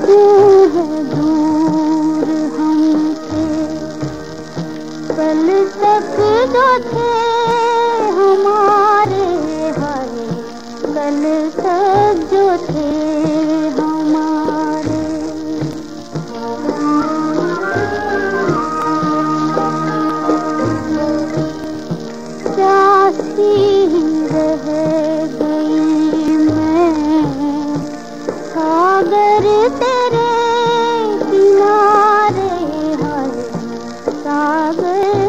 क्यों है दूर कल तक जो थे हमारे हरे कल तक जो थे हमारे प्यासी रहे सागर तेरे किनारे हरे सागर